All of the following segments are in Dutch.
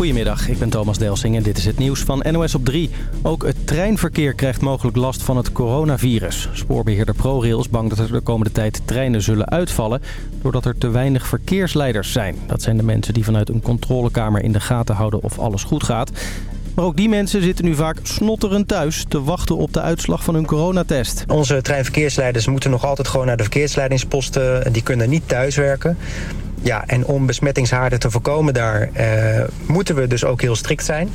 Goedemiddag, ik ben Thomas Delsing en dit is het nieuws van NOS op 3. Ook het treinverkeer krijgt mogelijk last van het coronavirus. Spoorbeheerder ProRail is bang dat er de komende tijd treinen zullen uitvallen... doordat er te weinig verkeersleiders zijn. Dat zijn de mensen die vanuit een controlekamer in de gaten houden of alles goed gaat. Maar ook die mensen zitten nu vaak snotterend thuis te wachten op de uitslag van hun coronatest. Onze treinverkeersleiders moeten nog altijd gewoon naar de verkeersleidingsposten. Die kunnen niet thuiswerken. Ja, en om besmettingshaarden te voorkomen daar eh, moeten we dus ook heel strikt zijn.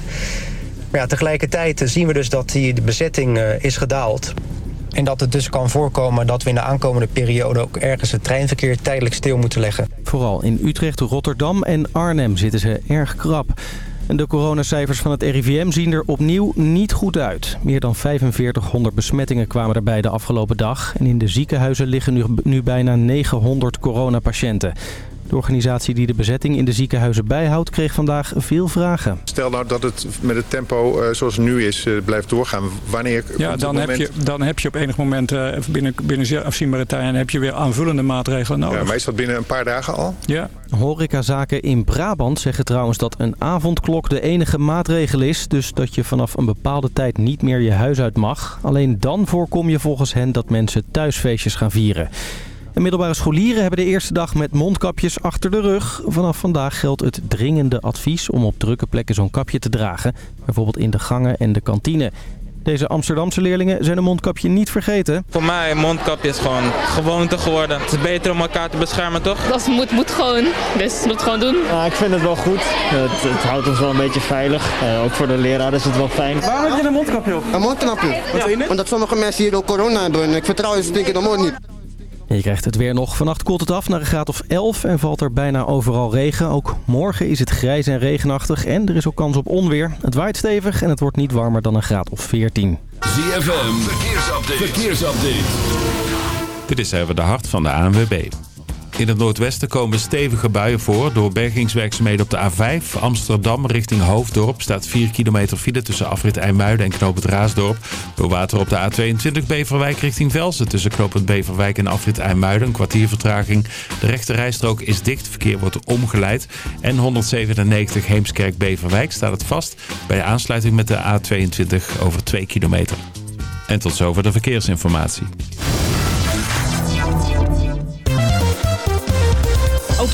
Maar ja, tegelijkertijd zien we dus dat die de bezetting eh, is gedaald. En dat het dus kan voorkomen dat we in de aankomende periode ook ergens het treinverkeer tijdelijk stil moeten leggen. Vooral in Utrecht, Rotterdam en Arnhem zitten ze erg krap. De coronacijfers van het RIVM zien er opnieuw niet goed uit. Meer dan 4500 besmettingen kwamen erbij de afgelopen dag. En in de ziekenhuizen liggen nu bijna 900 coronapatiënten. De organisatie die de bezetting in de ziekenhuizen bijhoudt kreeg vandaag veel vragen. Stel nou dat het met het tempo uh, zoals het nu is uh, blijft doorgaan. Wanneer ja, dan, moment... heb je, dan heb je op enig moment uh, binnen, binnen zeer afzienbare tijd heb je weer aanvullende maatregelen nodig. Ja, maar is dat binnen een paar dagen al? Ja. Horecazaken in Brabant zeggen trouwens dat een avondklok de enige maatregel is. Dus dat je vanaf een bepaalde tijd niet meer je huis uit mag. Alleen dan voorkom je volgens hen dat mensen thuisfeestjes gaan vieren. De middelbare scholieren hebben de eerste dag met mondkapjes achter de rug. Vanaf vandaag geldt het dringende advies om op drukke plekken zo'n kapje te dragen. Bijvoorbeeld in de gangen en de kantine. Deze Amsterdamse leerlingen zijn een mondkapje niet vergeten. Voor mij een mondkapje is gewoon gewoonte geworden. Het is beter om elkaar te beschermen, toch? Dat moet, moet gewoon. Dus moet het gewoon doen. Ja, ik vind het wel goed. Het, het houdt ons wel een beetje veilig. Uh, ook voor de leraar is het wel fijn. Waarom heb je een mondkapje op? Een mondkapje? Ja. Omdat sommige mensen hier ook corona hebben. Ik vertrouw ze denk ik nog niet. Je krijgt het weer nog. Vannacht koelt het af naar een graad of 11 en valt er bijna overal regen. Ook morgen is het grijs en regenachtig en er is ook kans op onweer. Het waait stevig en het wordt niet warmer dan een graad of 14. ZFM, verkeersupdate. verkeersupdate. Dit is even de hart van de ANWB. In het noordwesten komen stevige buien voor. Door bergingswerkzaamheden op de A5 Amsterdam richting Hoofddorp staat 4 kilometer file tussen afrit IJmuiden en knoop het Raasdorp. Door water op de A22 Beverwijk richting Velsen tussen knoop het Beverwijk en afrit IJmuiden. Een kwartier vertraging. De rechte rijstrook is dicht. Verkeer wordt omgeleid. En 197 Heemskerk Beverwijk staat het vast bij de aansluiting met de A22 over 2 kilometer. En tot zover de verkeersinformatie.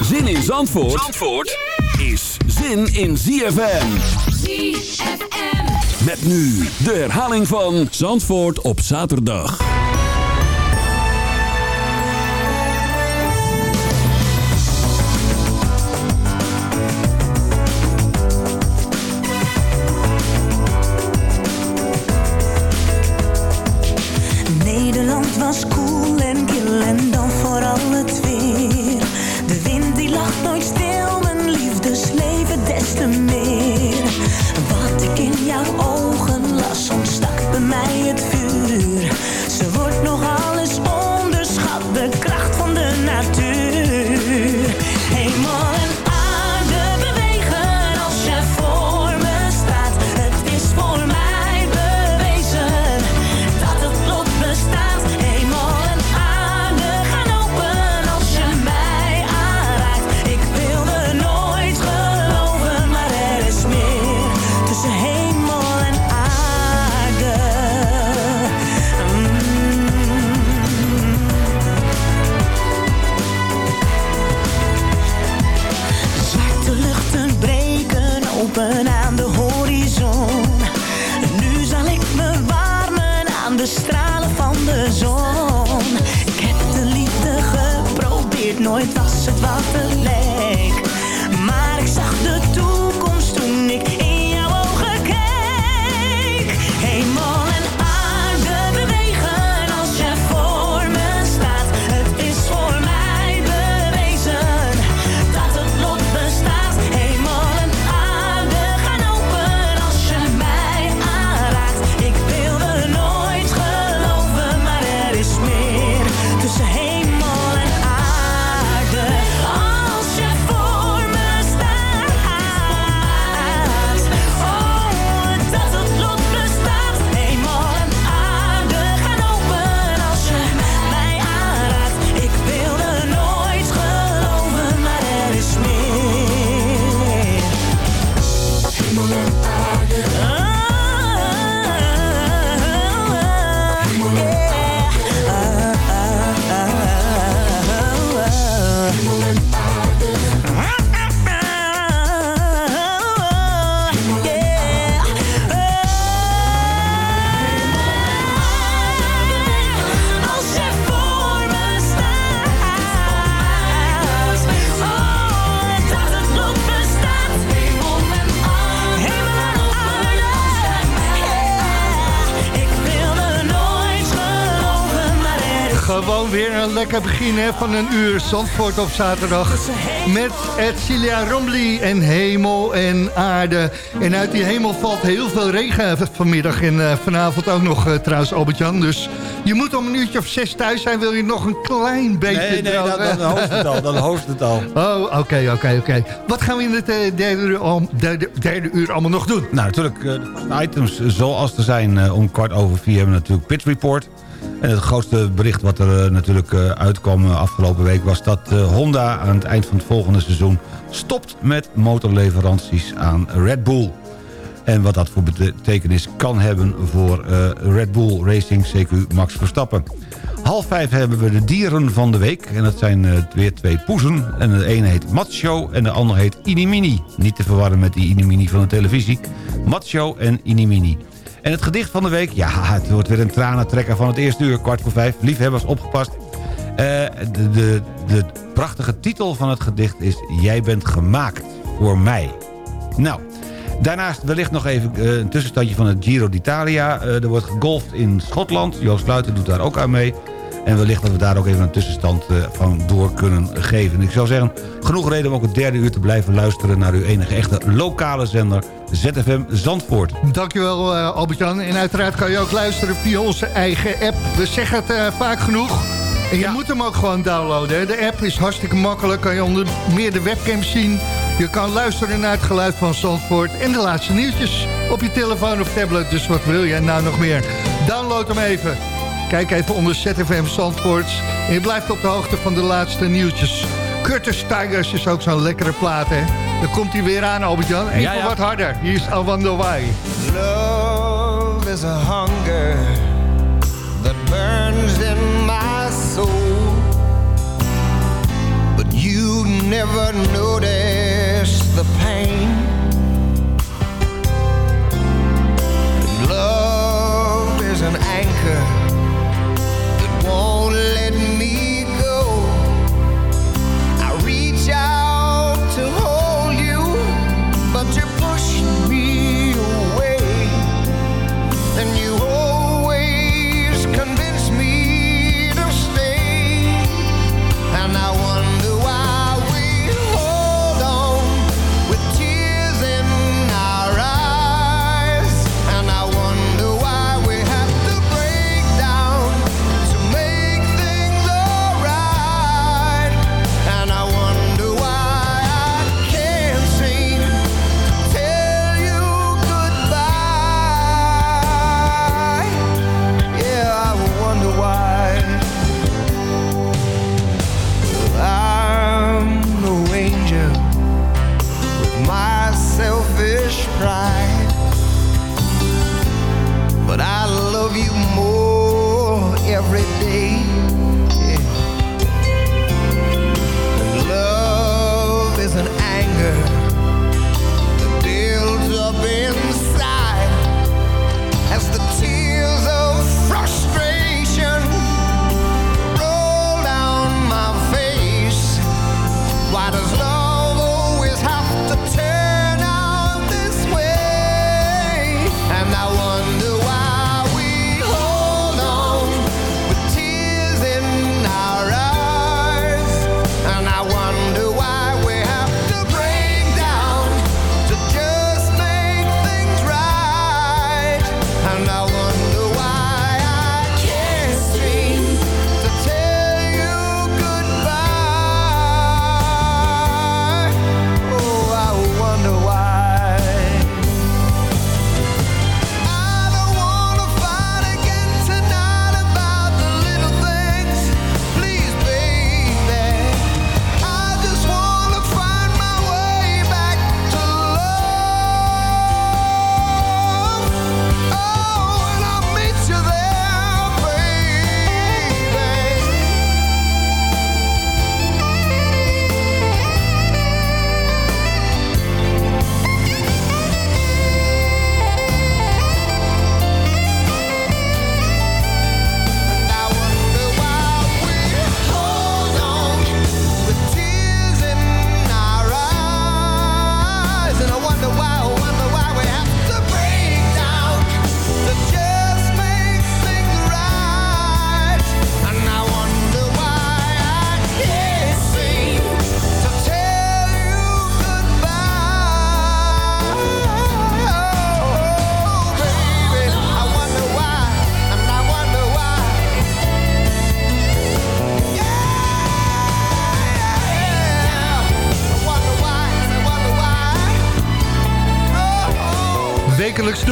Zin in Zandvoort, Zandvoort is zin in ZFM. ZFM. Met nu de herhaling van Zandvoort op zaterdag. Nederland was cool en kil en dan vooral het weer. Die lag nooit stil, mijn liefdesleven des te meer. Lekker begin hè, van een uur Zandvoort op zaterdag. Met Edcilia Rombly en hemel en aarde. En uit die hemel valt heel veel regen vanmiddag. En uh, vanavond ook nog uh, trouwens Albert-Jan. Dus je moet om een uurtje of zes thuis zijn. Wil je nog een klein beetje Nee, nee, dan, dan het al. Dan het al. Oh, oké, okay, oké, okay, oké. Okay. Wat gaan we in het uh, derde, uur, derde, derde, uur allemaal nog doen? Nou, natuurlijk de items zoals er zijn om kwart over vier hebben we natuurlijk Pit Report. Het grootste bericht wat er uh, natuurlijk uh, uitkwam afgelopen week... was dat Honda aan het eind van het volgende seizoen... stopt met motorleveranties aan Red Bull. En wat dat voor betekenis kan hebben voor Red Bull Racing CQ Max Verstappen. Half vijf hebben we de dieren van de week. En dat zijn weer twee poezen. En de ene heet Macho en de andere heet Inimini. Niet te verwarren met die Inimini van de televisie. Macho en Inimini. En het gedicht van de week, ja, het wordt weer een tranentrekker van het eerste uur, kwart voor vijf. Liefhebbers, opgepast. Uh, de, de, prachtige titel van het gedicht is... Jij bent gemaakt voor mij. Nou, daarnaast wellicht nog even uh, een tussenstandje van het Giro d'Italia. Uh, er wordt gegolfd in Schotland. Joost Luiten doet daar ook aan mee. En wellicht dat we daar ook even een tussenstand van door kunnen geven. Ik zou zeggen, genoeg reden om ook het derde uur te blijven luisteren... naar uw enige echte lokale zender ZFM Zandvoort. Dankjewel uh, Albert-Jan. En uiteraard kan je ook luisteren via onze eigen app. We zeggen het uh, vaak genoeg. En je ja. moet hem ook gewoon downloaden. Hè. De app is hartstikke makkelijk. Kan je onder meer de webcam zien. Je kan luisteren naar het geluid van Zandvoort. En de laatste nieuwtjes op je telefoon of tablet. Dus wat wil je nou nog meer? Download hem even. Kijk even onder ZFM Zandvoort. En je blijft op de hoogte van de laatste nieuwtjes. Curtis Tigers is ook zo'n lekkere plaat, hè? Dan komt hij weer aan, Albert-Jan. Even ja, ja. wat harder. Hier is I Wonder Why. Love is a hunger that burns in my soul But you never notice the pain And love is an anchor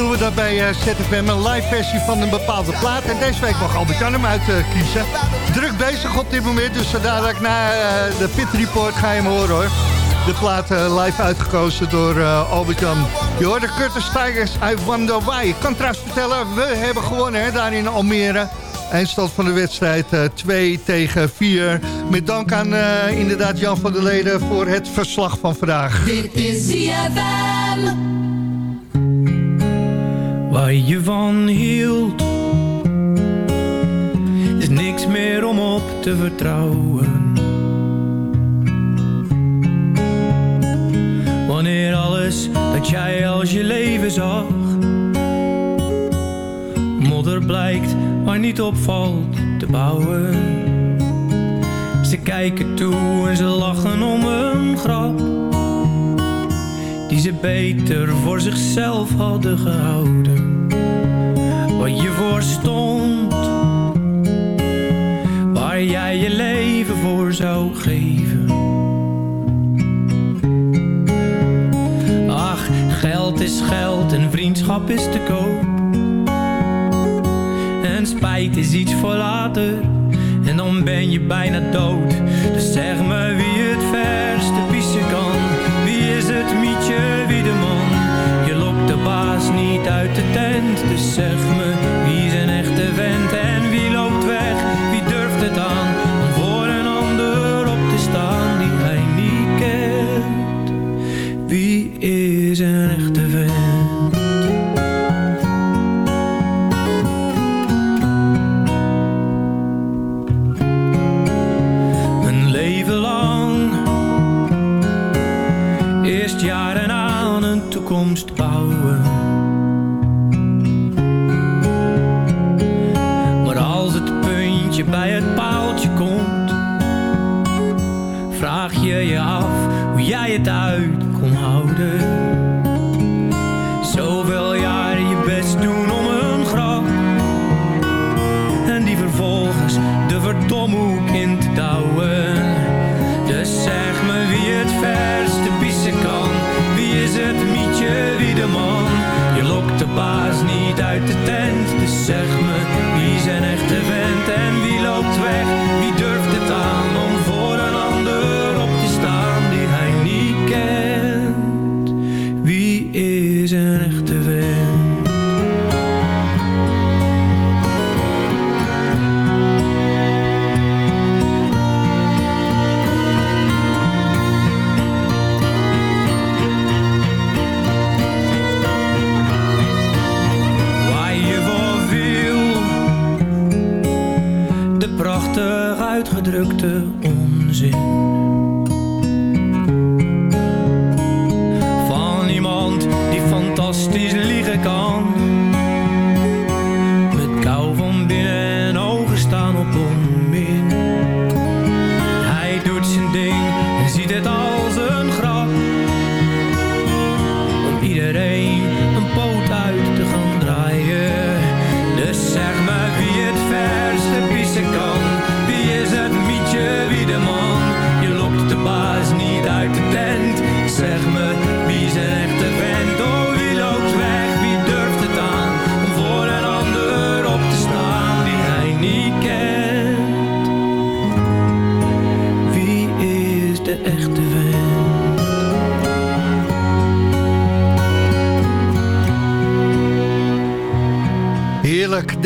doen we dat bij uh, ZFM, een live versie van een bepaalde plaat. En deze week mag Albert-Jan hem uitkiezen. Druk bezig op dit moment, dus dadelijk na de Pit Report ga je hem horen hoor. De plaat live uitgekozen door Albert-Jan. Je hoorde Curtis Tigers, I Wonder Why. Ik kan trouwens vertellen, we hebben gewonnen hè, daar in Almere. Eindstand van de wedstrijd uh, 2 tegen 4. Met dank aan inderdaad Jan van der Leden voor het verslag van vandaag. Dit is ZFM. Waar je van hield Is niks meer om op te vertrouwen Wanneer alles dat jij als je leven zag Modder blijkt maar niet opvalt te bouwen. Ze kijken toe en ze lachen om een grap. Die ze beter voor zichzelf hadden gehouden. Wat je voor stond. Waar jij je leven voor zou geven. Ach, geld is geld en vriendschap is te koop en spijt is iets voor later En dan ben je bijna dood Dus zeg me wie het verste Baas niet uit de tent. Dus zeg me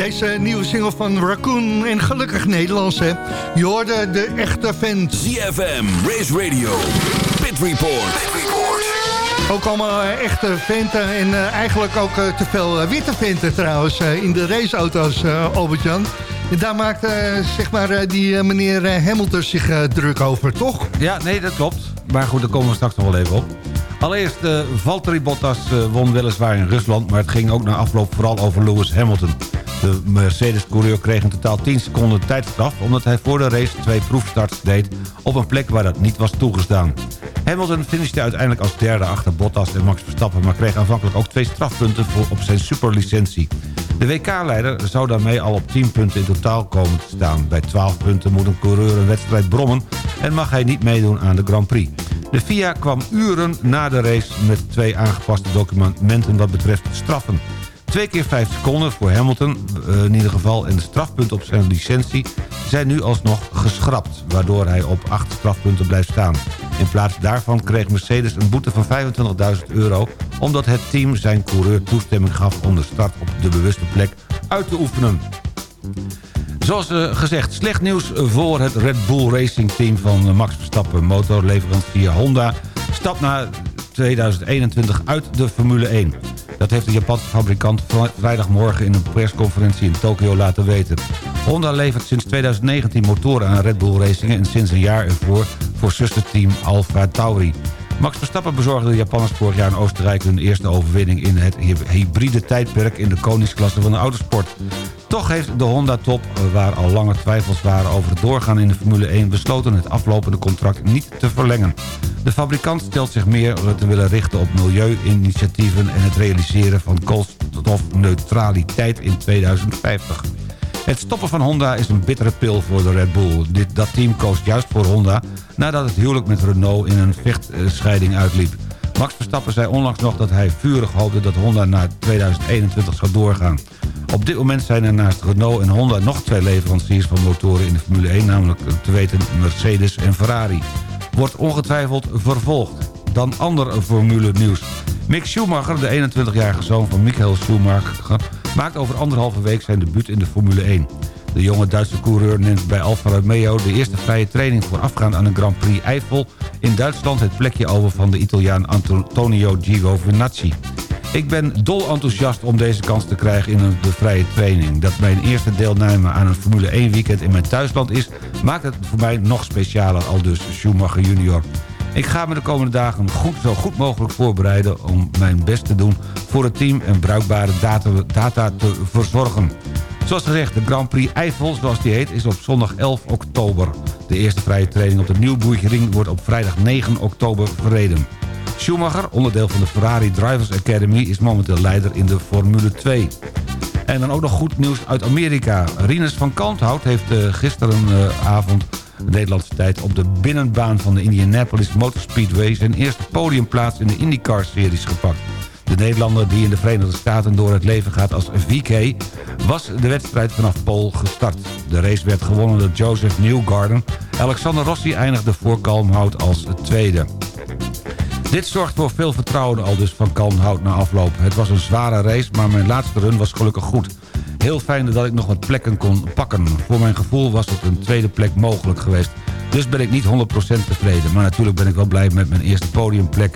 deze nieuwe single van Raccoon en gelukkig Nederlands hè. Je hoorde de echte vent. ZFM, Race Radio, Pit Report. Ook allemaal eh, echte venten en eh, eigenlijk ook eh, te veel witte venten trouwens in de raceauto's, Albert-Jan. En daar maakt zeg maar die meneer Hamilton zich druk over, toch? Ja, nee, dat klopt. Maar goed, daar komen we straks nog wel even op. Allereerst, uh, Valtteri Bottas uh, won weliswaar in Rusland... maar het ging ook na afloop vooral over Lewis Hamilton. De Mercedes-coureur kreeg in totaal 10 seconden tijdstraf... omdat hij voor de race twee proefstarts deed... op een plek waar dat niet was toegestaan. Hamilton finishte uiteindelijk als derde achter Bottas en Max Verstappen... maar kreeg aanvankelijk ook twee strafpunten voor op zijn superlicentie. De WK-leider zou daarmee al op 10 punten in totaal komen te staan. Bij 12 punten moet een coureur een wedstrijd brommen... en mag hij niet meedoen aan de Grand Prix. De FIA kwam uren na de race met twee aangepaste documenten wat betreft straffen. Twee keer vijf seconden voor Hamilton eh, in ieder geval... en de strafpunt op zijn licentie zijn nu alsnog geschrapt... waardoor hij op acht strafpunten blijft staan. In plaats daarvan kreeg Mercedes een boete van 25.000 euro... omdat het team zijn coureur toestemming gaf om de start op de bewuste plek uit te oefenen. Zoals uh, gezegd, slecht nieuws voor het Red Bull Racing Team van Max Verstappen. Motorleverancier Honda stapt na 2021 uit de Formule 1. Dat heeft de Japanse fabrikant vrijdagmorgen in een persconferentie in Tokio laten weten. Honda levert sinds 2019 motoren aan Red Bull Racing... en sinds een jaar ervoor voor zusterteam Alfa Tauri. Max Verstappen bezorgde de Japanners vorig jaar in Oostenrijk... hun eerste overwinning in het hybride tijdperk... in de koningsklasse van de autosport. Toch heeft de Honda-top, waar al lange twijfels waren over het doorgaan in de Formule 1... besloten het aflopende contract niet te verlengen. De fabrikant stelt zich meer te willen richten op milieuinitiatieven... en het realiseren van koolstofneutraliteit in 2050. Het stoppen van Honda is een bittere pil voor de Red Bull. Dit, dat team koos juist voor Honda nadat het huwelijk met Renault in een vechtscheiding uitliep. Max Verstappen zei onlangs nog dat hij vurig hoopte dat Honda naar 2021 zou doorgaan. Op dit moment zijn er naast Renault en Honda nog twee leveranciers van motoren in de Formule 1... namelijk te weten Mercedes en Ferrari. Wordt ongetwijfeld vervolgd. Dan ander Formule nieuws. Mick Schumacher, de 21-jarige zoon van Michael Schumacher... maakt over anderhalve week zijn debuut in de Formule 1. De jonge Duitse coureur neemt bij Alfa Romeo de eerste vrije training voorafgaand aan de Grand Prix Eifel in Duitsland het plekje over van de Italiaan Antonio Giovinazzi. Ik ben dol enthousiast om deze kans te krijgen in de vrije training. Dat mijn eerste deelname aan een Formule 1 weekend in mijn thuisland is... maakt het voor mij nog specialer, al dus Schumacher junior. Ik ga me de komende dagen goed, zo goed mogelijk voorbereiden... om mijn best te doen voor het team en bruikbare data, data te verzorgen. Zoals gezegd, de Grand Prix Eifel, zoals die heet, is op zondag 11 oktober. De eerste vrije training op de Nieuwboergering wordt op vrijdag 9 oktober verreden. Schumacher, onderdeel van de Ferrari Drivers Academy... is momenteel leider in de Formule 2. En dan ook nog goed nieuws uit Amerika. Rinus van Kalmthout heeft uh, gisterenavond de Nederlandse tijd... op de binnenbaan van de Indianapolis Motor Speedway... zijn eerste podiumplaats in de IndyCar-series gepakt. De Nederlander die in de Verenigde Staten door het leven gaat als VK... was de wedstrijd vanaf Pol gestart. De race werd gewonnen door Joseph Newgarden. Alexander Rossi eindigde voor Kalmhout als tweede. Dit zorgt voor veel vertrouwen al dus van Kalmhout na afloop. Het was een zware race, maar mijn laatste run was gelukkig goed. Heel fijn dat ik nog wat plekken kon pakken. Voor mijn gevoel was het een tweede plek mogelijk geweest. Dus ben ik niet 100% tevreden. Maar natuurlijk ben ik wel blij met mijn eerste podiumplek.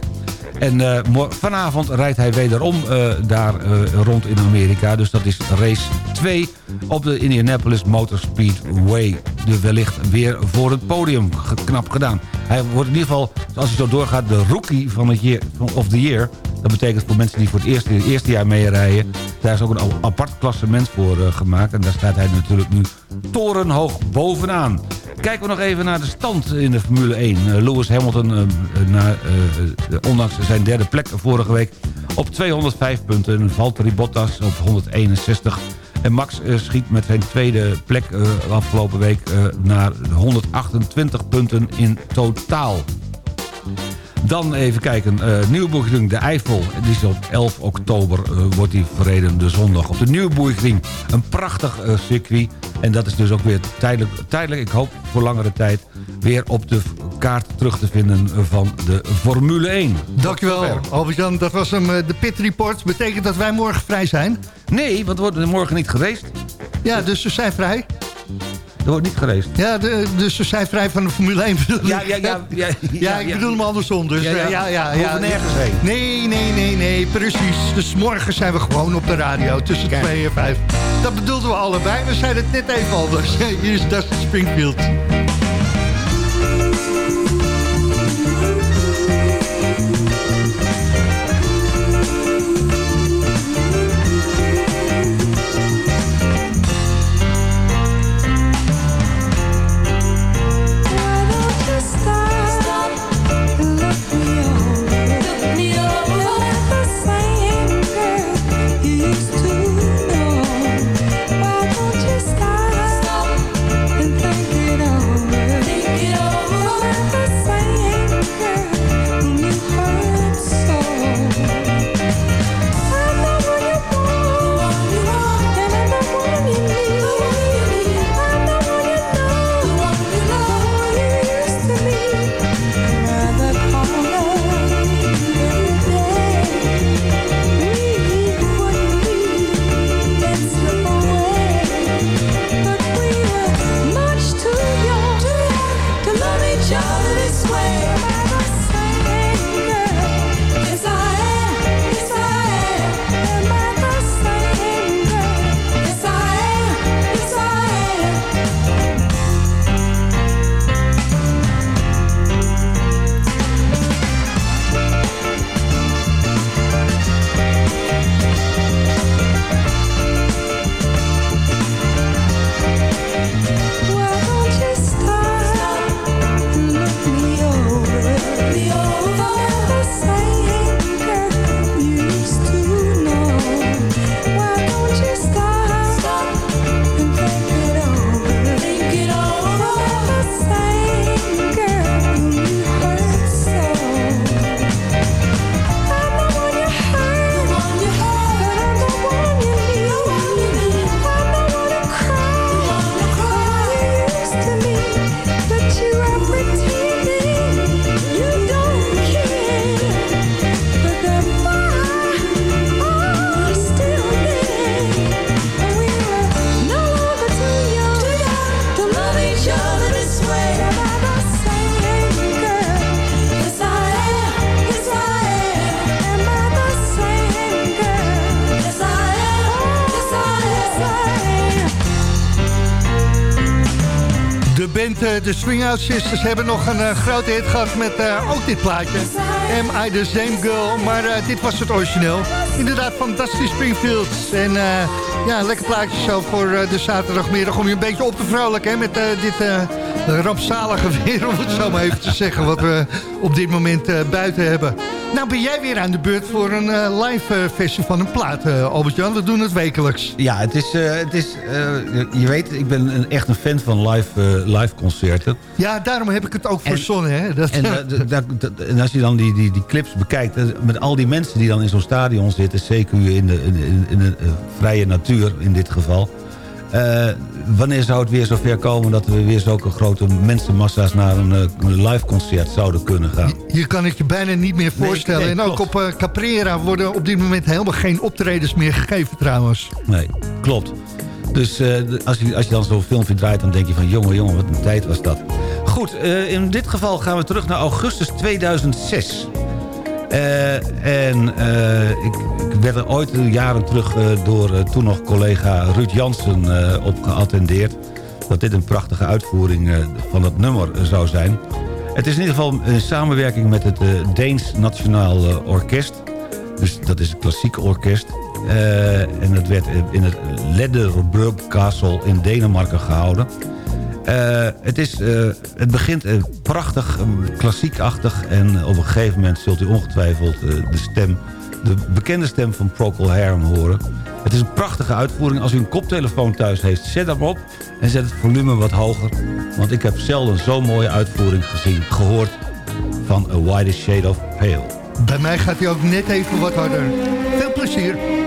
En uh, vanavond rijdt hij wederom uh, daar uh, rond in Amerika. Dus dat is race 2 op de Indianapolis Motor Speedway. Dus wellicht weer voor het podium. Knap gedaan. Hij wordt in ieder geval, als hij zo doorgaat, de rookie van het of the year. Dat betekent voor mensen die voor het eerste, het eerste jaar meerijden... daar is ook een apart klassement voor gemaakt. En daar staat hij natuurlijk nu torenhoog bovenaan. Kijken we nog even naar de stand in de Formule 1. Uh, Lewis Hamilton, uh, ondanks zijn derde plek vorige week... op 205 punten. Valtteri Bottas op 161. En Max schiet met zijn tweede plek afgelopen week... naar 128 punten in totaal. Dan even kijken. Uh, Nieuwboergring de Eifel. Die is op 11 oktober uh, wordt die verreden de zondag. Op de Nieuwboergring een prachtig uh, circuit. En dat is dus ook weer tijdelijk, tijdelijk, ik hoop voor langere tijd... weer op de kaart terug te vinden van de Formule 1. Dankjewel, Albert-Jan. Dat was hem, de Pit Report. Betekent dat wij morgen vrij zijn? Nee, want we worden morgen niet gereest. Ja, dus we zijn vrij. Er wordt niet gereest. Ja, de, dus ze zijn vrij van de Formule 1. Ja, ja, ja. Ja, ja, ik bedoel hem andersom. Dus, ja, ja, ja, nergens heen. Nee, nee, nee, nee, precies. Dus morgen zijn we gewoon op de radio tussen 2 en 5. Dat bedoelden we allebei. We zeiden het net even anders. Hier is Dustin Springfield. Swing Out Sisters, hebben nog een eh, grote hit gehad met eh, ook dit plaatje. Am I the Same Girl? Maar eh, dit was het origineel. Inderdaad, Dusty Springfield. En ja, lekker plaatje zo voor de zaterdagmiddag om je een beetje op te vrolijken hè, met dit rampzalige weer, om het zo maar even te zeggen, wat we op dit moment buiten hebben. Nou ben jij weer aan de beurt voor een eh, live eh, versie van een plaat, eh, Albert-Jan. We doen het wekelijks. Ja, het is, het is je weet, ik ben een, echt een fan van live, live concerten. Ja, daarom heb ik het ook verzonnen. Hè? Dat, En, en als je dan die, die, die clips bekijkt, met al die mensen die dan in zo'n stadion zitten, zeker in de, in, in- in de vrije natuur in dit geval. Eh, wanneer zou het weer zover komen dat we weer zulke grote mensenmassa's naar een, eh, een live concert zouden kunnen gaan? Hier kan ik je bijna niet meer voorstellen. nee, en ook op eh, Caprera worden op dit moment helemaal geen optredens meer gegeven trouwens. Nee, klopt. Dus eh, als, je, als je dan zo'n filmpje draait, dan denk je van... jongen, jongen, wat een tijd was dat. Goed, eh, in dit geval gaan we terug naar augustus 2006. Eh, en eh, ik, ik werd er ooit jaren terug eh, door toen nog collega Ruud Jansen op geattendeerd... dat dit een prachtige uitvoering van het nummer zou zijn. Het is in ieder geval een samenwerking met het Deens Nationaal Orkest... Dus dat is een klassiek orkest. En het werd in het Ledderbrug Castle in Denemarken gehouden. Eh, het, is, eh, het begint eh, prachtig, klassiekachtig. En op een gegeven moment zult u ongetwijfeld de stem... de bekende stem van Procol Harum horen. Het is een prachtige uitvoering. Als u een koptelefoon thuis heeft, zet hem op... en zet het volume wat hoger. Want ik heb zelden zo'n mooie uitvoering gezien, gehoord... van A White Shade of Pale. Bij mij gaat hij ook net even wat harder. Veel plezier.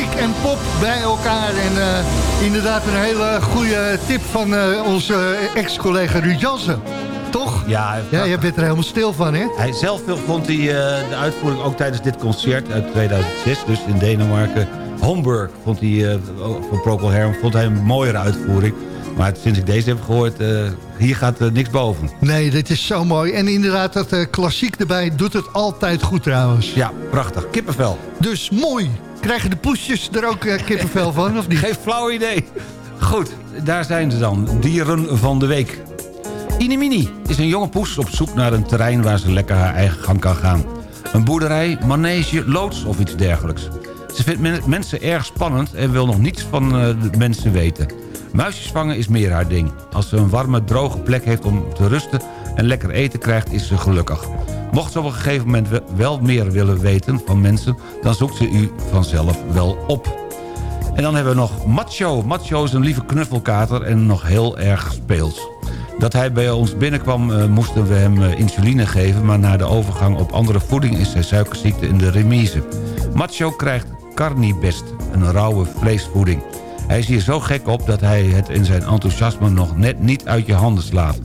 Klassiek en pop bij elkaar. En eh, inderdaad een hele goede tip van eh, onze ex-collega Ruud Jansen. Toch? Ja, Ja, je bent er helemaal stil van, hè? Hij zelf vond hij eh, de uitvoering ook tijdens dit concert uit 2006, dus in Denemarken. Homburg vond hij, van Procol Harum, vond hij een mooiere uitvoering. Maar sinds ik deze heb gehoord, eh, hier gaat niks boven. Nee, dit is zo mooi. En inderdaad, dat klassiek erbij doet het altijd goed trouwens. Ja, prachtig. Kippenvel. Dus mooi. Krijgen de poesjes er ook eh, kippenvel van, of niet? Geen flauw idee. Goed, daar zijn ze dan. Dieren van de week. Inimini is een jonge poes op zoek naar een terrein waar ze lekker haar eigen gang kan gaan. Een boerderij, manege, loods of iets dergelijks. Ze vindt men- mensen erg spannend en wil nog niets van eh, de mensen weten. Muisjes vangen is meer haar ding. Als ze een warme, droge plek heeft om te rusten en lekker eten krijgt, is ze gelukkig. Mocht ze op een gegeven moment we- wel meer willen weten van mensen... dan zoekt ze u vanzelf wel op. En dan hebben we nog Macho. Macho is een lieve knuffelkater en nog heel erg speels. Dat hij bij ons binnenkwam eh, moesten we hem eh, insuline geven... maar na de overgang op andere voeding is hij suikerziekte in de remise. Macho krijgt carnibest, een rauwe vleesvoeding. Hij is hier zo gek op dat hij het in zijn enthousiasme nog net niet uit je handen slaat.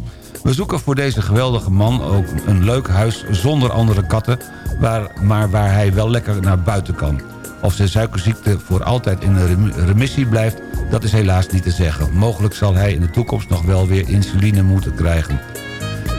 We zoeken voor deze geweldige man ook een leuk huis zonder andere katten... Waar, maar waar hij wel lekker naar buiten kan. Of zijn suikerziekte voor altijd in een rem- remissie blijft... dat is helaas niet te zeggen. Mogelijk zal hij in de toekomst nog wel weer insuline moeten krijgen.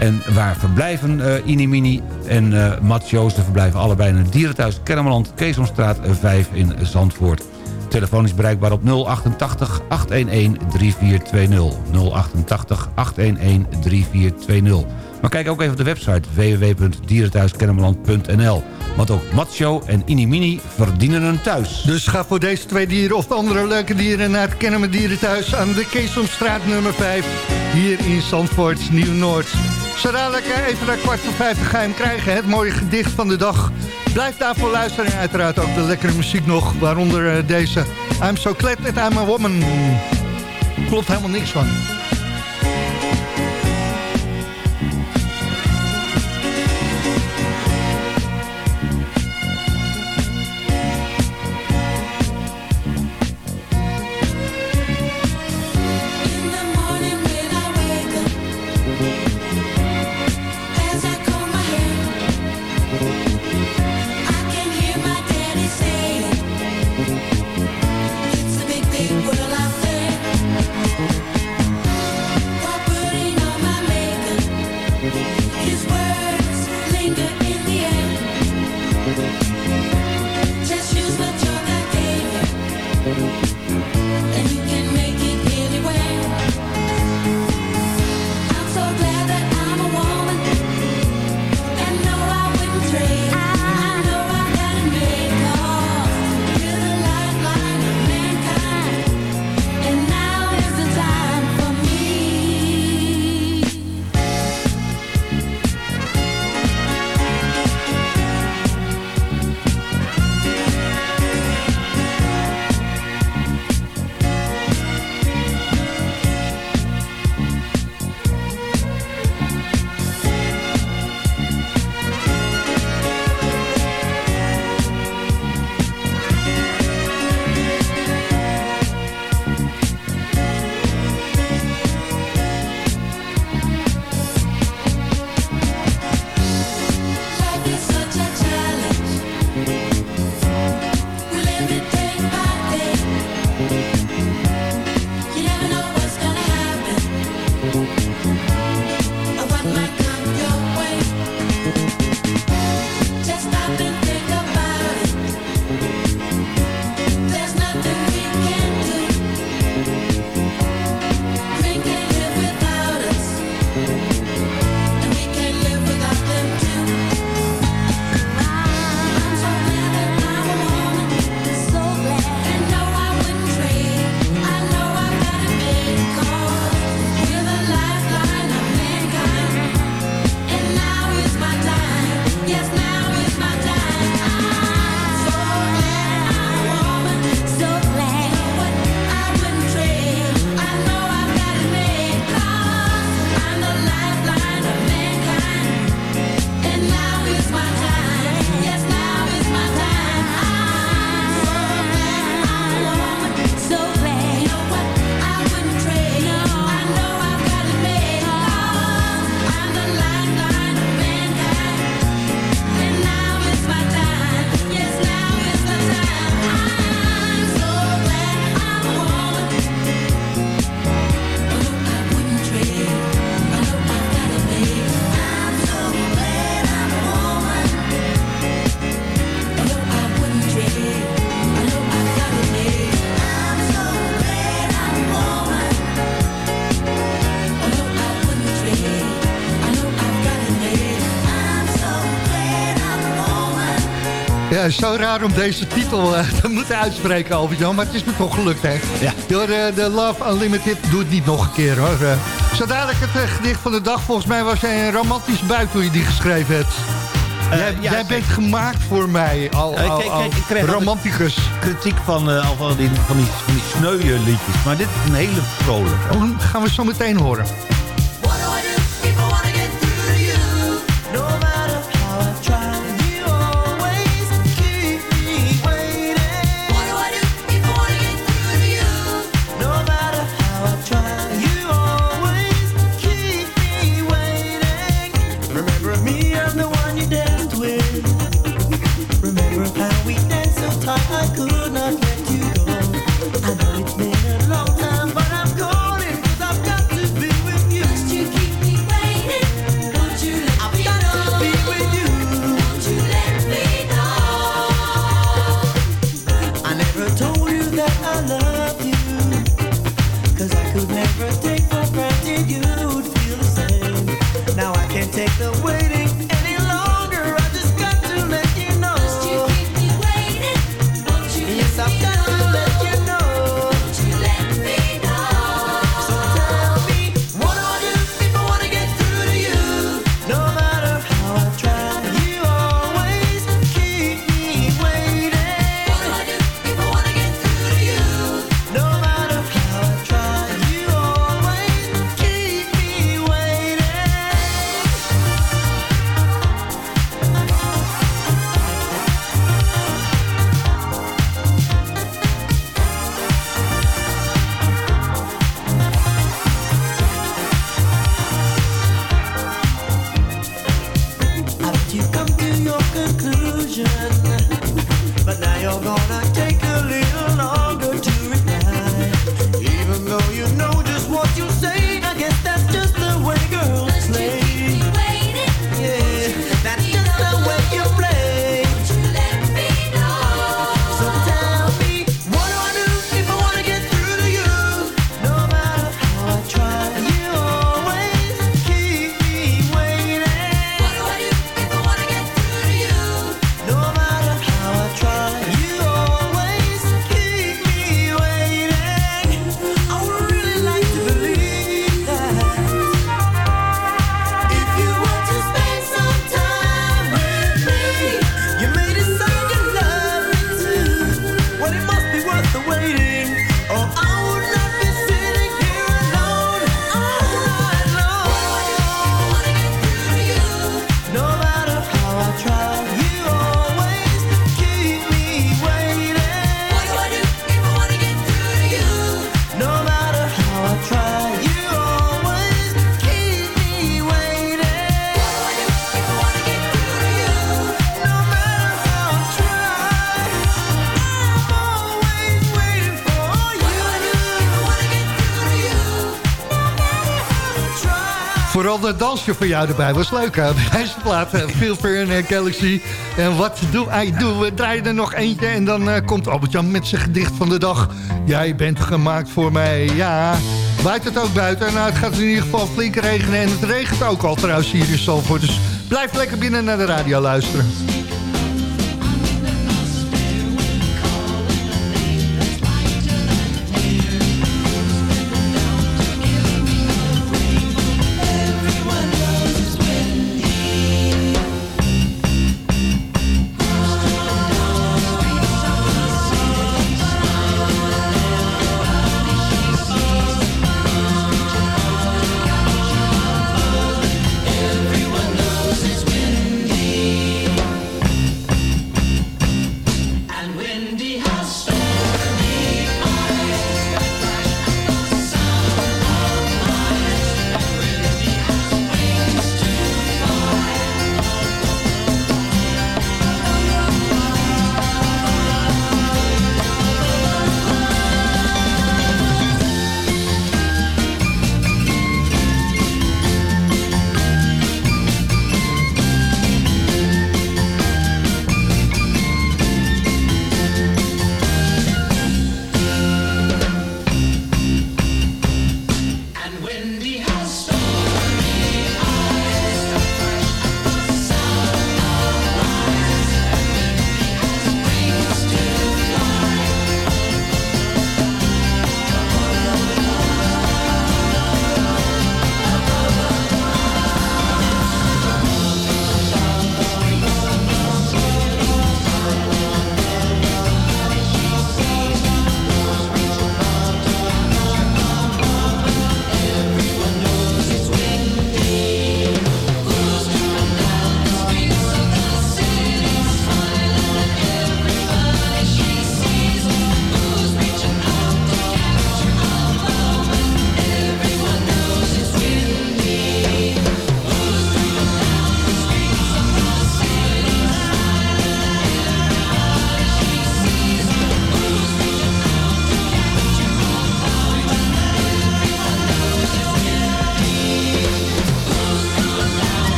En waar verblijven eh Inimini en eh Mats Joosten verblijven allebei in het dierenthuis Kennemerland... Keesomstraat 5 in Zandvoort. Telefoon is bereikbaar op 088 811 3420. 088 811 3420. Maar kijk ook even op de website www.dierenthuiskennemerland.nl. Want ook Macho en Inimini verdienen een thuis. Dus ga voor deze twee dieren of de andere leuke dieren... naar het Kennemer Dierenthuis aan de Keesomstraat nummer 5... hier in Zandvoort, Nieuw-Noord. Zo dadelijk eh, even naar kwart voor vijf ga je hem krijgen. Het mooie gedicht van de dag. Blijf daarvoor luisteren en uiteraard ook de lekkere muziek nog. Waaronder eh, deze I'm So Glad That I'm a Woman. Klopt helemaal niks van. Ja, zo raar om deze titel uh, te moeten uitspreken, Albert-Jan. Maar het is me toch gelukt, hè? Ja. Door de, de Love Unlimited doe het niet nog een keer, hoor. Uh, zo dadelijk het gedicht van de dag. Volgens mij was jij een romantisch buik toen je die geschreven hebt. jij, ja, jij bent gemaakt voor mij, al, al, ik kreeg romanticus. Kritiek van, al van die, van die, van die sneuwe liedjes. Maar dit is een hele vrolijke. Oh, gaan we zo meteen horen. Dansje van jou erbij was leuk. Hè? Deze plaat, Feel Fair Galaxy. En wat doe I do? We draaien er nog eentje en dan uh, komt Albert-Jan met zijn gedicht van de dag. Jij bent gemaakt voor mij, ja. Waait het ook buiten? Nou, het gaat in ieder geval flink regenen. En het regent ook al trouwens hier in Zalvoort. Dus blijf lekker binnen naar de radio luisteren.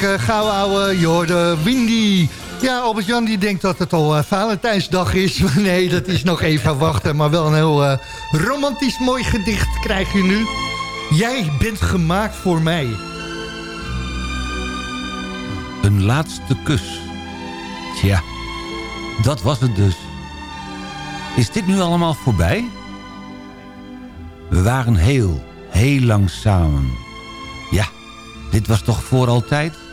Heerlijke gouden ouwe, je hoorde Windy. Ja, Albert-Jan die denkt dat het al uh, Valentijnsdag is. nee, dat is nog even wachten. Maar wel een heel uh, romantisch mooi gedicht krijg je nu. Jij bent gemaakt voor mij. Een laatste kus. Tja, dat was het dus. Is dit nu allemaal voorbij? We waren heel, heel lang samen. Ja, dit was toch voor altijd?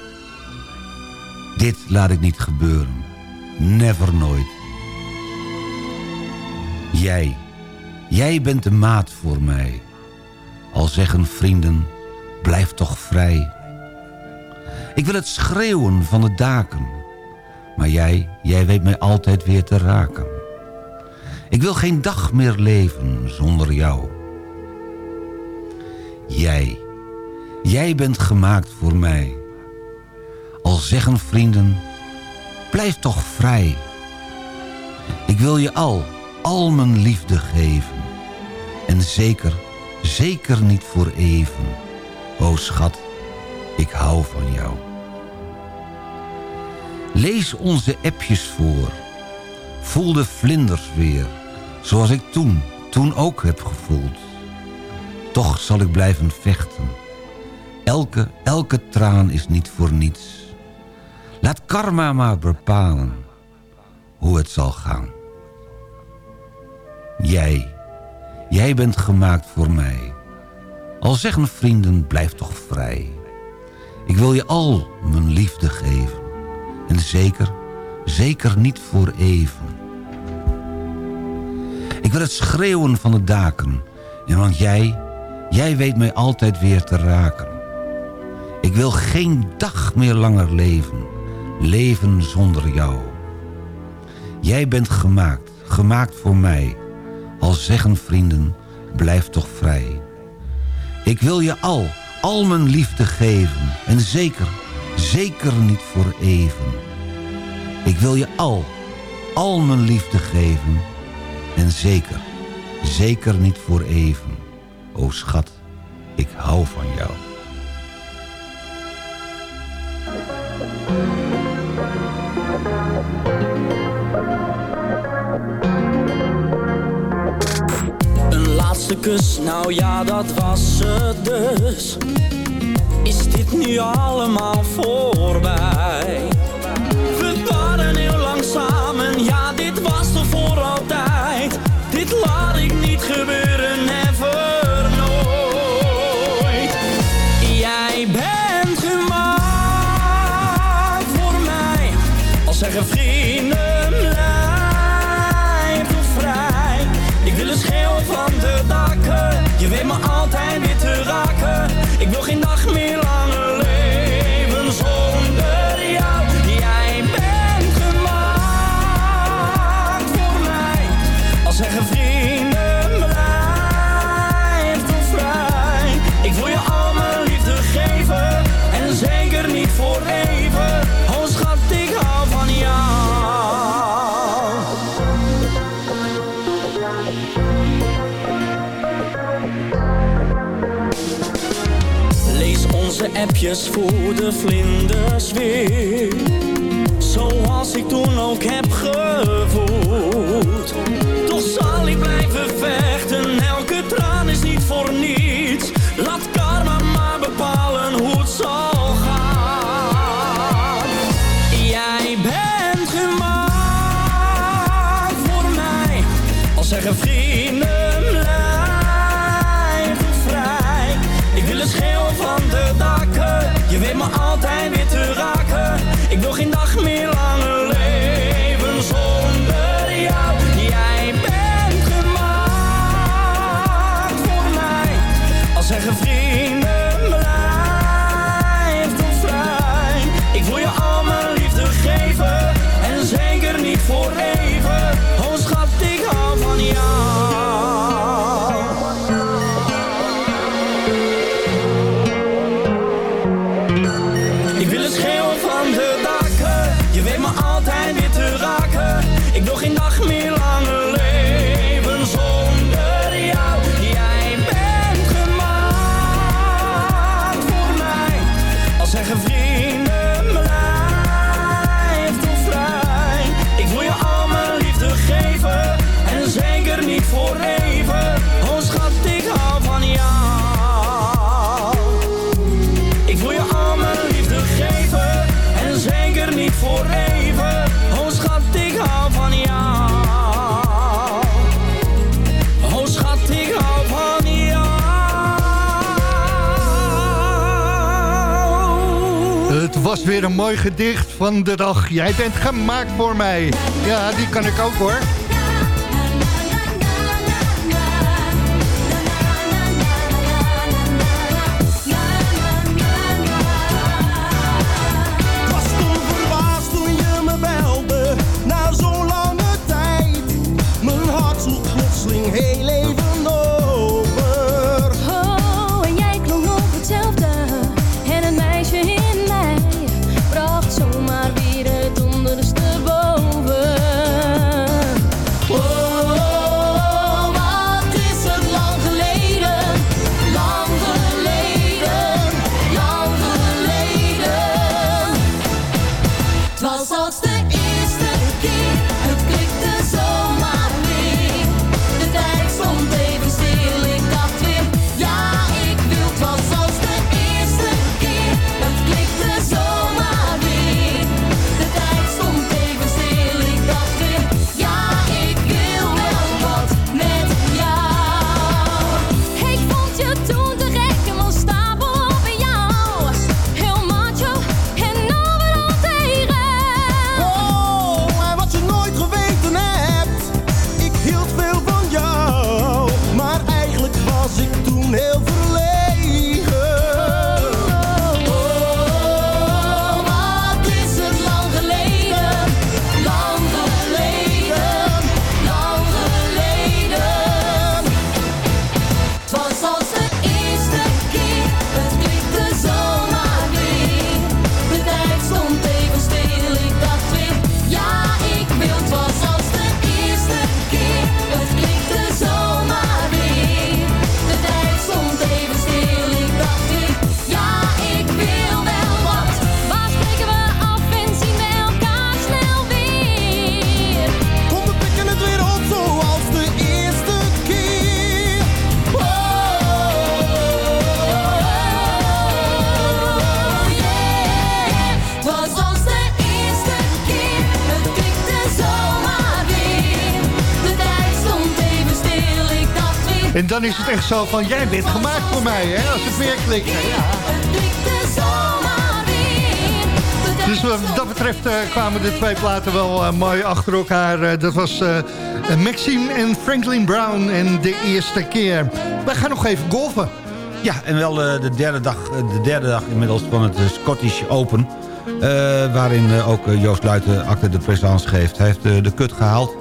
Dit laat ik niet gebeuren. Never nooit. Jij, jij bent de maat voor mij. Al zeggen vrienden, blijf toch vrij. Ik wil het schreeuwen van de daken. Maar jij, jij weet mij altijd weer te raken. Ik wil geen dag meer leven zonder jou. Jij, jij bent gemaakt voor mij. Al zeggen vrienden, blijf toch vrij. Ik wil je al, al mijn liefde geven. En zeker, zeker niet voor even. O schat, ik hou van jou. Lees onze appjes voor. Voel de vlinders weer. Zoals ik toen, toen ook heb gevoeld. Toch zal ik blijven vechten. Elke, elke traan is niet voor niets. Laat karma maar bepalen hoe het zal gaan. Jij, jij bent gemaakt voor mij. Al zeggen vrienden, blijf toch vrij. Ik wil je al mijn liefde geven. En zeker, zeker niet voor even. Ik wil het schreeuwen van de daken. En want jij, jij weet mij altijd weer te raken. Ik wil geen dag meer langer leven. Leven zonder jou. Jij bent gemaakt, gemaakt voor mij. Al zeggen vrienden, blijf toch vrij. Ik wil je al, al mijn liefde geven. En zeker, zeker niet voor even. Ik wil je al, al mijn liefde geven. En zeker, zeker niet voor even. O schat, ik hou van jou. Een laatste kus, nou ja, dat was het dus. Is dit nu allemaal voorbij? We waren heel lang samen, ja, dit was toch voor altijd. Dit laat ik niet gebeuren, appjes voor de vlinders weer. Zoals ik toen ook heb gevoeld. Mooi gedicht van de dag. Jij bent gemaakt voor mij. Ja, die kan ik ook hoor. Zo van, jij bent gemaakt voor mij, hè? Als het weer klikt. Ja. Dus wat dat betreft eh, kwamen de twee platen wel eh, mooi achter elkaar. Eh, dat was eh, Maxime en Franklin Brown en de eerste keer. Wij gaan nog even golfen. Ja, en wel eh, de, derde dag, eh, de derde dag inmiddels van het eh, Scottish Open. eh, waarin eh, ook eh, Joost Luiten acte de présence geeft. Hij heeft eh, de kut gehaald.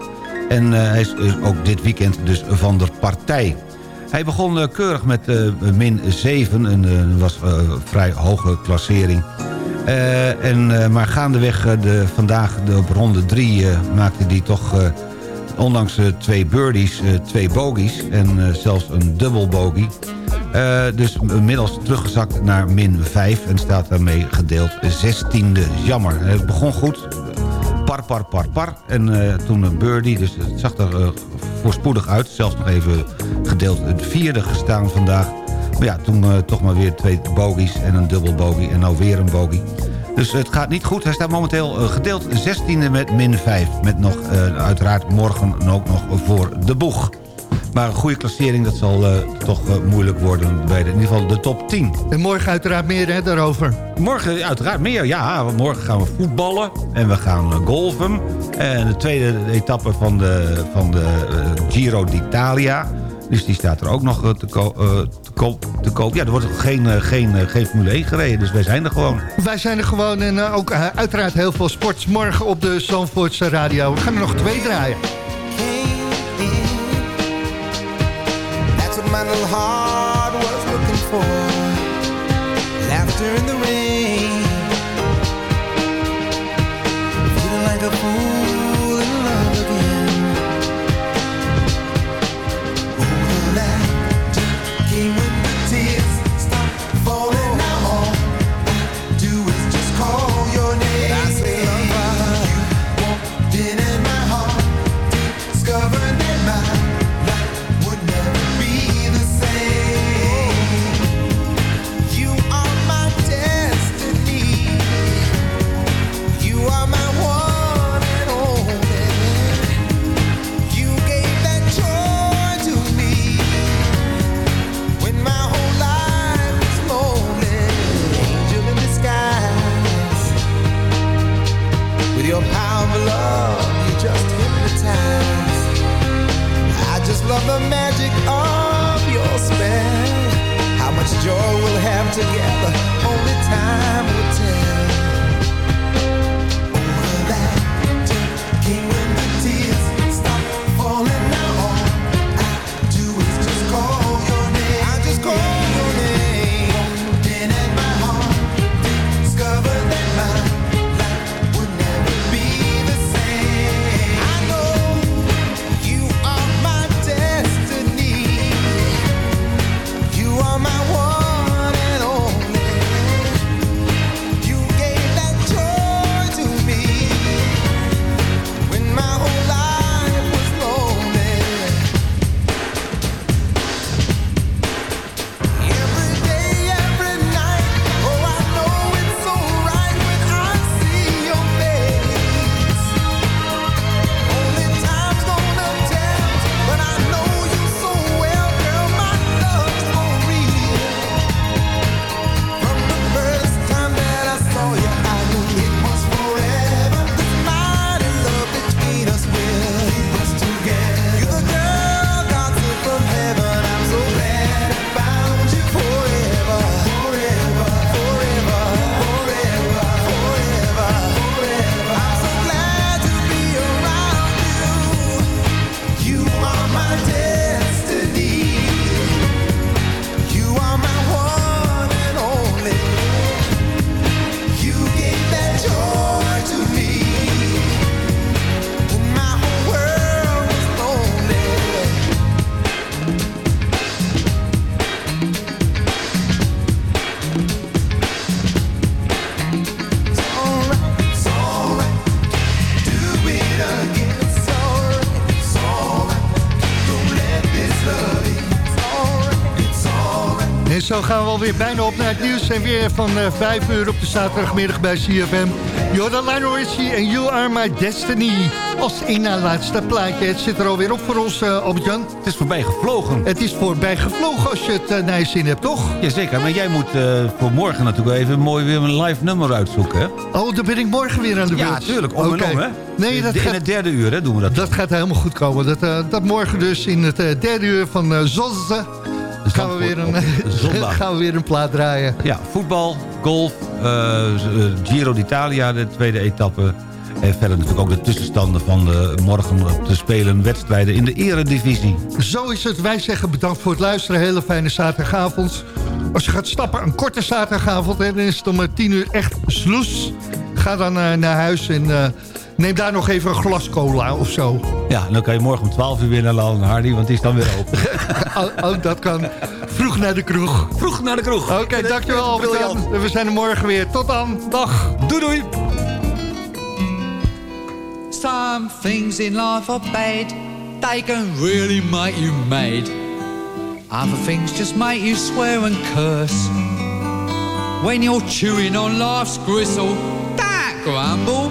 En eh, hij is is ook dit weekend dus van de partij. Hij begon eh, keurig met eh, min 7. Een eh, was eh, vrij hoge klassering. En, maar gaandeweg de, vandaag de, op ronde 3 maakte hij toch... ondanks twee birdies, twee bogies en zelfs een dubbel bogey. Eh, dus inmiddels teruggezakt naar min 5 en staat daarmee gedeeld 16e. Jammer, het begon goed. Par, par, par, par. En eh, toen een birdie, dus het zag er eh, voorspoedig uit. Zelfs nog even gedeeld het vierde gestaan vandaag. Maar ja, toen eh, toch maar weer twee bogies en een dubbel bogey en nou weer een bogey. Dus het gaat niet goed. Hij staat momenteel gedeeld 16e met min 5. Met nog uiteraard morgen ook nog voor de boeg. Maar een goede klassering, dat zal eh, toch eh, moeilijk worden bij de, in ieder geval de top 10. En morgen uiteraard meer hè, daarover. Morgen uiteraard meer, ja. Morgen gaan we voetballen en we gaan eh, golfen. En de tweede etappe van de, van de Giro d'Italia. Dus die staat er ook nog te, ko te, koop, te koop. Ja, er wordt geen, geen, geen Formule 1 gereden, dus wij zijn er gewoon. Wij zijn er gewoon en ook uiteraard heel veel sports morgen op de Zandvoortse radio. We gaan er nog twee draaien. My little heart was looking for. Laughter in the rain. The magic of your spell. How much joy we'll have together, zo gaan we alweer bijna op naar het nieuws. En weer van eh 5 uur op de zaterdagmiddag bij CFM. Jordan Lionel Richie en You Are My Destiny. Als één na laatste plaatje. Het zit er alweer op voor ons, eh Albert-Jan. Het is voorbij gevlogen. Het is voorbij gevlogen als je het eh, naar je zin hebt, toch? Jazeker, maar jij moet eh, voor morgen natuurlijk even mooi weer een live nummer uitzoeken, hè? Oh, dan ben ik morgen weer aan de beurt. Ja, tuurlijk, om Oké. en om, hè? Nee, dat in gaat, het derde uur, hè, doen we dat. dat gaat helemaal goed komen. Dat, eh, dat morgen dus in het eh, derde uur van eh Zozze... Gaan we, weer een, zondag. gaan we weer een plaat draaien. Ja, voetbal, golf, eh, Giro d'Italia, de tweede etappe. En verder natuurlijk ook de tussenstanden van de morgen te spelen wedstrijden in de eredivisie. Zo is het. Wij zeggen bedankt voor het luisteren. Hele fijne zaterdagavond. Als je gaat stappen, een korte zaterdagavond... Hè, dan is het om eh, tien uur echt sloes. Ga dan naar huis en neem daar nog even een glas cola of zo. Ja, en dan kan je morgen om 12 uur weer naar en Hardy, want die is dan weer open. Oh, oh, dat kan. Vroeg naar de kroeg. Vroeg naar de kroeg. Oké, dankjewel Albert-Jan. We zijn er morgen weer. Tot dan. Dag. Doei doei. Some things in life are bad. They can really make you mad. Other things just make you swear and curse. When you're chewing on life's gristle, don't grumble,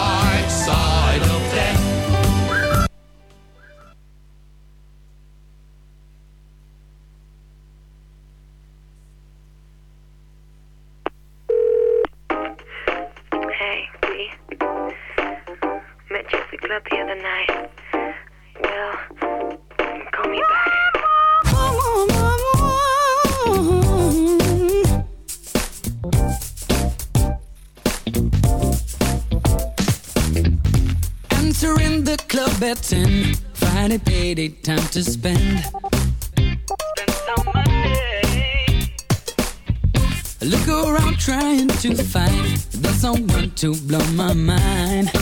payday, time to spend. I look around trying to find the someone to blow my mind.